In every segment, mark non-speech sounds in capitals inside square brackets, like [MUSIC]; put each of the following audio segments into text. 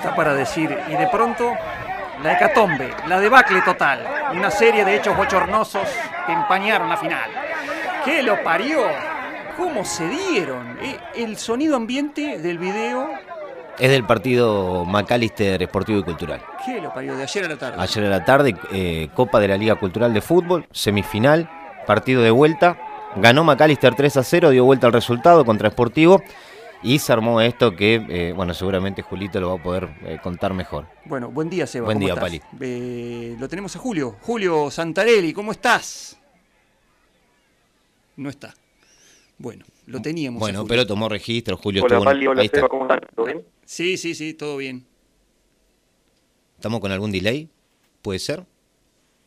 Está para decir, y de pronto la hecatombe, la debacle total, una serie de hechos bochornosos que empañaron la final. ¿Qué lo parió? ¿Cómo se dieron? Eh, El sonido ambiente del video, Es del partido Macalister Esportivo y Cultural. ¿qué lo parió? De ayer a la tarde. Ayer a la tarde, eh, Copa de la Liga Cultural de Fútbol, semifinal, partido de vuelta. Ganó Macalister 3 a 0, dio vuelta al resultado contra Esportivo. Y se armó esto que, eh, bueno, seguramente Julito lo va a poder eh, contar mejor. Bueno, buen día, Seba. Buen ¿cómo día, estás? Pali. Eh, lo tenemos a Julio. Julio Santarelli, ¿cómo estás? No está. Bueno, lo teníamos. a Bueno, Julio. pero tomó registro, Julio. Hola Pali, hola. Seba, ¿cómo están? ¿Todo bien? Sí, sí, sí, todo bien. ¿Estamos con algún delay? ¿Puede ser?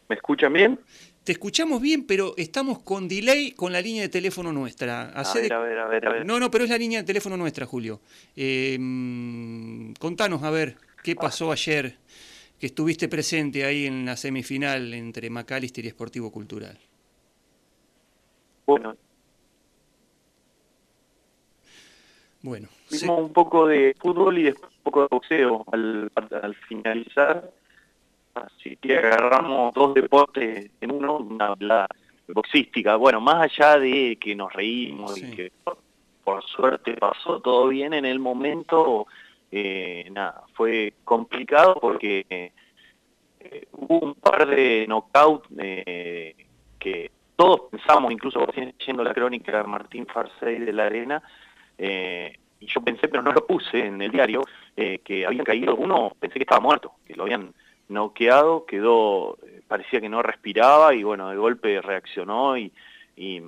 ¿Me escuchan bien? Te escuchamos bien, pero estamos con delay con la línea de teléfono nuestra. A ver, de- a ver, a ver, a ver. No, no, pero es la línea de teléfono nuestra, Julio. Eh, mm, contanos, a ver, ¿qué pasó ayer que estuviste presente ahí en la semifinal entre Macalister y Esportivo Cultural? Bueno, Bueno, se- vimos un poco de fútbol y después un poco de boxeo al, al finalizar. Así que agarramos dos deportes en uno, una la boxística. Bueno, más allá de que nos reímos Sí. y que por, por suerte pasó todo bien en el momento, eh, nada, fue complicado porque eh, hubo un par de knockouts eh, que todos pensamos, incluso leyendo la crónica de Martín Farcey de la Arena, y yo pensé, pero no lo puse en el diario, que habían caído uno, pensé que estaba muerto, que lo habían noqueado, quedó, eh, parecía que no respiraba y bueno, de golpe reaccionó y, y,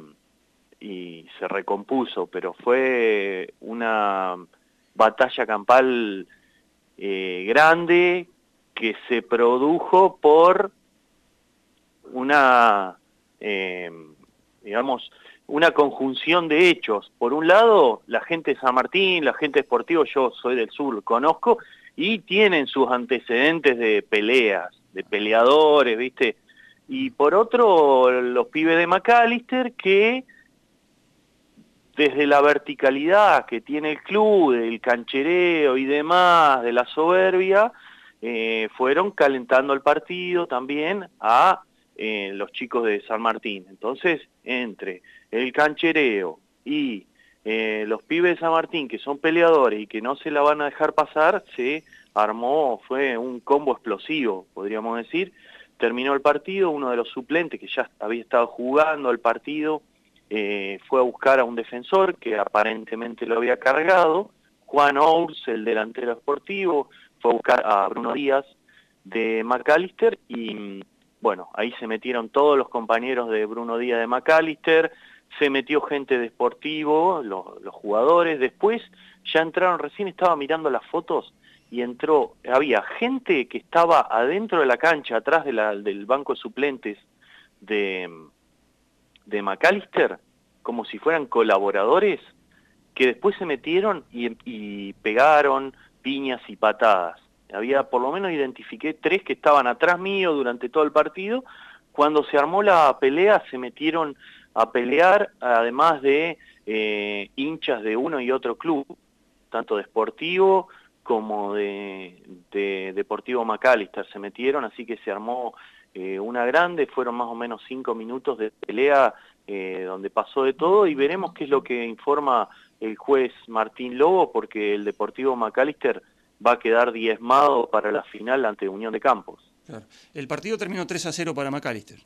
se recompuso, pero fue una batalla campal eh, grande que se produjo por una, eh, digamos, una conjunción de hechos. Por un lado, la gente de San Martín, la gente deportiva, yo soy del sur, conozco, y tienen sus antecedentes de peleas, de peleadores, ¿viste? Y por otro, los pibes de McAllister que desde la verticalidad que tiene el club, del canchereo y demás, de la soberbia, eh, fueron calentando el partido también a eh, los chicos de San Martín. Entonces, entre el canchereo y eh, los pibes de San Martín, que son peleadores y que no se la van a dejar pasar, se armó, fue un combo explosivo, podríamos decir. Terminó el partido, uno de los suplentes que ya había estado jugando el partido, eh, fue a buscar a un defensor que aparentemente lo había cargado, Juan Ours, el delantero esportivo, fue a buscar a Bruno Díaz de McAllister y mm, bueno, ahí se metieron todos los compañeros de Bruno Díaz de McAllister, se metió gente de los, jugadores, después ya entraron, recién estaba mirando las fotos y entró, había gente que estaba adentro de la cancha, atrás del banco de suplentes de, de McAllister, como si fueran colaboradores, que después se metieron y, y pegaron piñas y patadas. Había, por lo menos identifiqué tres que estaban atrás mío durante todo el partido. Cuando se armó la pelea se metieron a pelear, además de eh, hinchas de uno y otro club, tanto de Sportivo como de, de Deportivo McAllister se metieron, así que se armó eh, una grande, fueron más o menos cinco minutos de pelea eh, donde pasó de todo y veremos qué es lo que informa el juez Martín Lobo, porque el Deportivo McAllister va a quedar diezmado para la final ante Unión de Campos. El partido terminó 3 a 0 para Macalister.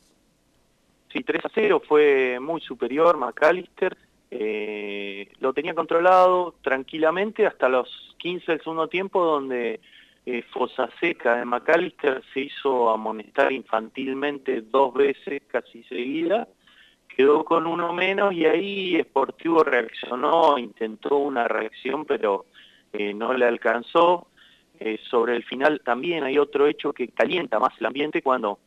Sí, 3 a 0 fue muy superior McAllister, eh, lo tenía controlado tranquilamente hasta los 15 del segundo tiempo donde eh, Fosaseca de McAllister se hizo amonestar infantilmente dos veces casi seguida, quedó con uno menos y ahí Sportivo reaccionó, intentó una reacción pero eh, no le alcanzó. Eh, sobre el final también hay otro hecho que calienta más el ambiente cuando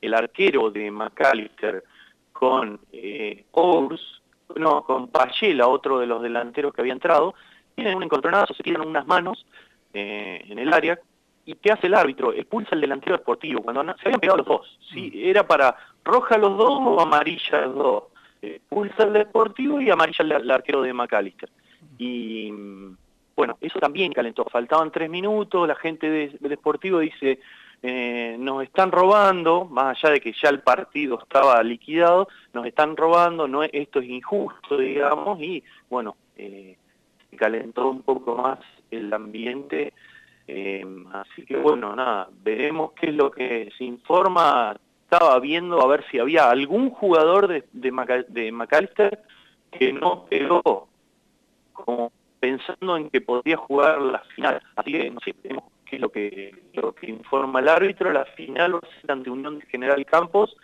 el arquero de McAllister con eh, Ours, no, con Payela, otro de los delanteros que había entrado, tienen un encontronazo, se tiran unas manos eh, en el área, y ¿qué hace el árbitro? Expulsa al delantero deportivo, cuando se habían pegado los dos, ¿sí? era para roja los dos o amarilla los dos, expulsa al deportivo y amarilla al, arquero de McAllister. Y mm, Bueno, eso también calentó, faltaban tres minutos, la gente del de Deportivo dice, eh, nos están robando, más allá de que ya el partido estaba liquidado, nos están robando, no esto es injusto, digamos, y bueno, eh, calentó un poco más el ambiente, eh, así que bueno, nada, veremos qué es lo que se informa, estaba viendo a ver si había algún jugador de, de, McAllister que no pegó, como pensando en que podía jugar la final, así que no sé, veremos que lo que, lo que informa el árbitro, la final va a ser ante Unión General Campos,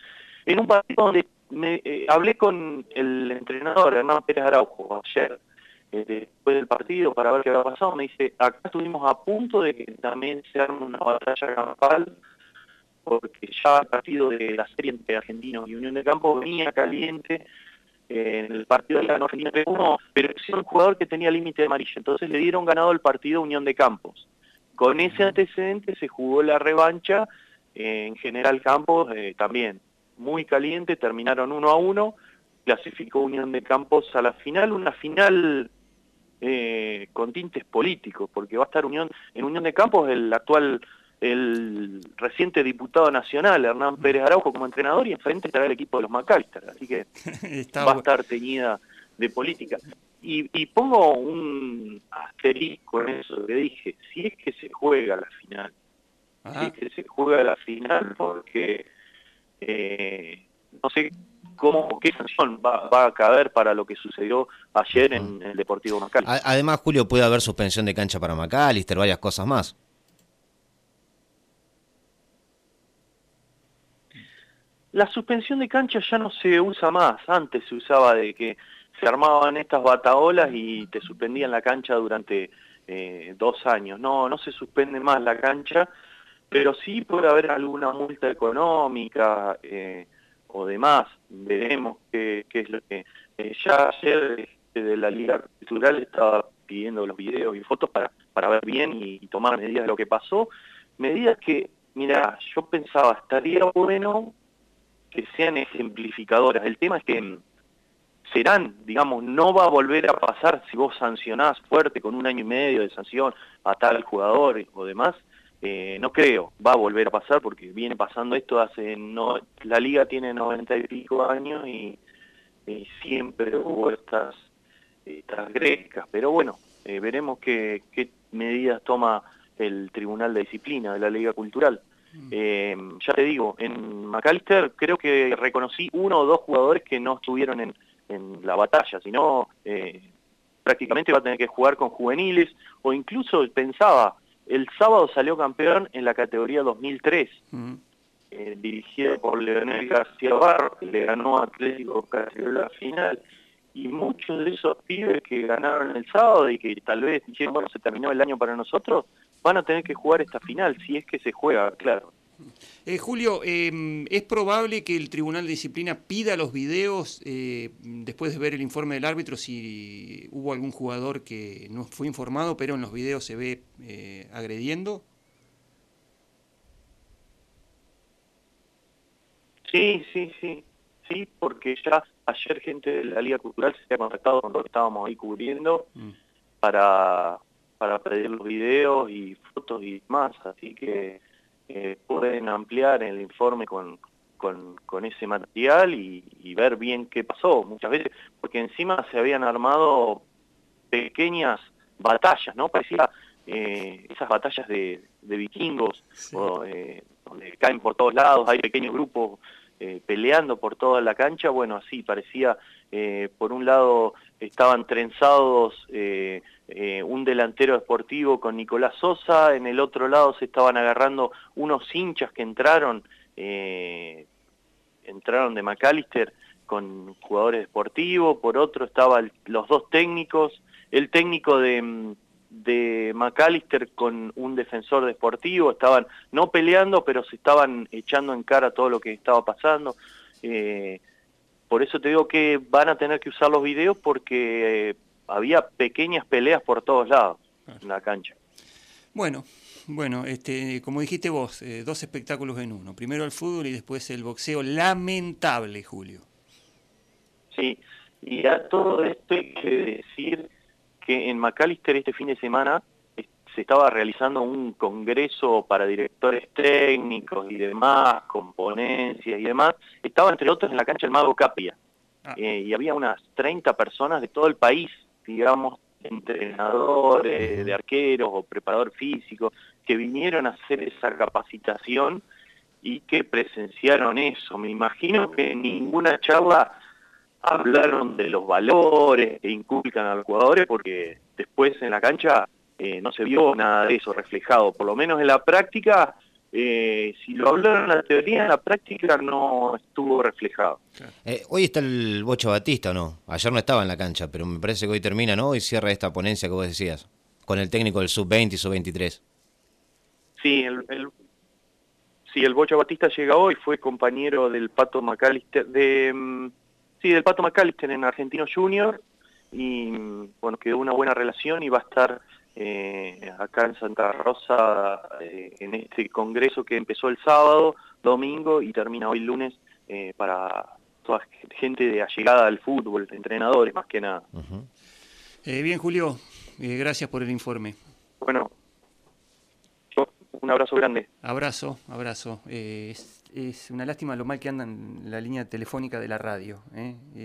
en un partido donde eh, hablé con el entrenador Hernán Pérez Araujo ayer, eh, después del partido, para ver qué había pasado, me dice, acá estuvimos a punto de que también se arme una batalla campal, porque ya el partido de la serie entre Argentinos y Unión de Campos venía caliente, eh, en el partido de la Argentina pero es un jugador que tenía límite de amarillo, entonces le dieron ganado el partido Unión de Campos. Con ese antecedente se jugó la revancha en General Campos eh, también muy caliente, terminaron uno a uno, clasificó Unión de Campos a la final, una final eh, con tintes políticos, porque va a estar Unión en Unión de Campos el actual, el reciente diputado nacional, Hernán Pérez Araujo, como entrenador, y enfrente estará el equipo de los McAllister, así que [LAUGHS] va a estar teñida de política. Y, pongo un asterisco en eso que dije, si es que se juega la final, si es que se juega la final porque eh, no sé cómo, qué sanción va, a caber para lo que sucedió ayer en, el Deportivo Macalister. Además, Julio, puede haber suspensión de cancha para Macalister, varias cosas más. La suspensión de cancha ya no se usa más, antes se usaba de que se armaban estas bataolas y te suspendían la cancha durante eh, dos años. No, no se suspende más la cancha, pero sí puede haber alguna multa económica eh, o demás. Veremos qué, es lo que... Eh, ya ayer de la Liga Cultural estaba pidiendo los videos y fotos para, para ver bien y, y tomar medidas de lo que pasó. Medidas que, mira, yo pensaba, estaría bueno que sean ejemplificadoras. El tema es que serán, digamos, no va a volver a pasar si vos sancionás fuerte con un año y medio de sanción a tal jugador o demás, eh, no creo, va a volver a pasar porque viene pasando esto hace, no, la liga tiene noventa y pico años y, siempre hubo estas, estas grescas, pero bueno, eh, veremos qué, qué medidas toma el Tribunal de Disciplina de la Liga Cultural. Mm. Eh, ya te digo, en McAllister creo que reconocí uno o dos jugadores que no estuvieron en, en la batalla, sino eh, prácticamente va a tener que jugar con juveniles, o incluso pensaba, el sábado salió campeón en la categoría 2003, mm. eh, dirigido por Leonel García Barro, que le ganó a Atlético la final, y muchos de esos pibes que ganaron el sábado y que tal vez dijeron, bueno, se terminó el año para nosotros, van a tener que jugar esta final, si es que se juega, claro. Eh, Julio, em, ¿es probable que el Tribunal de Disciplina pida los videos eh, después de ver el informe del árbitro si hubo algún jugador que no fue informado pero en los videos se ve eh, agrediendo? Sí, sí, sí, sí, porque ya ayer gente de la Liga Cultural se ha contactado con lo que estábamos ahí cubriendo mm. para, para pedir los videos y fotos y más, así que eh, pueden ampliar el informe con, con, ese material y, ver bien qué pasó muchas veces, porque encima se habían armado pequeñas batallas, ¿no? Parecía eh, esas batallas de, vikingos, eh, donde caen por todos lados, hay pequeños grupos peleando por toda la cancha, bueno, así parecía, por un lado estaban trenzados eh, un delantero deportivo con Nicolás Sosa, en el otro lado se estaban agarrando unos hinchas que entraron, eh, entraron de McAllister con jugadores deportivos, por otro estaban los dos técnicos, el técnico de, de McAllister con un defensor deportivo, estaban no peleando, pero se estaban echando en cara todo lo que estaba pasando. Eh, por eso te digo que van a tener que usar los videos porque había pequeñas peleas por todos lados en la cancha. Bueno, bueno, este, como dijiste vos, eh, dos espectáculos en uno. Primero el fútbol y después el boxeo. Lamentable, Julio. Sí, y a todo esto hay que decir que en McAllister este fin de semana se estaba realizando un congreso para directores técnicos y demás, componencias y demás, estaba entre otros en la cancha el Mago Capia, ah. eh, y había unas 30 personas de todo el país, digamos, entrenadores de arqueros o preparador físico, que vinieron a hacer esa capacitación y que presenciaron eso. Me imagino que en ninguna charla hablaron de los valores que inculcan a los jugadores, porque después en la cancha eh, no se vio nada de eso reflejado, por lo menos en la práctica, eh, si lo hablaron en la teoría, en la práctica no estuvo reflejado. Eh, hoy está el Bocho Batista, ¿o no? Ayer no estaba en la cancha, pero me parece que hoy termina, ¿no? Y cierra esta ponencia que vos decías, con el técnico del Sub-20 y Sub-23. Sí, el, el, sí, el Bocho Batista llega hoy, fue compañero del Pato McAllister, de, mm, sí, del Pato McAllister en Argentino Junior, y mm, bueno, quedó una buena relación y va a estar eh, acá en Santa Rosa eh, en este congreso que empezó el sábado, domingo y termina hoy lunes eh, para toda gente de allegada al fútbol, entrenadores más que nada. bien, Julio, gracias por el informe. Bueno, un abrazo grande. Abrazo, abrazo. Es, es, una lástima lo mal que andan la línea telefónica de la radio.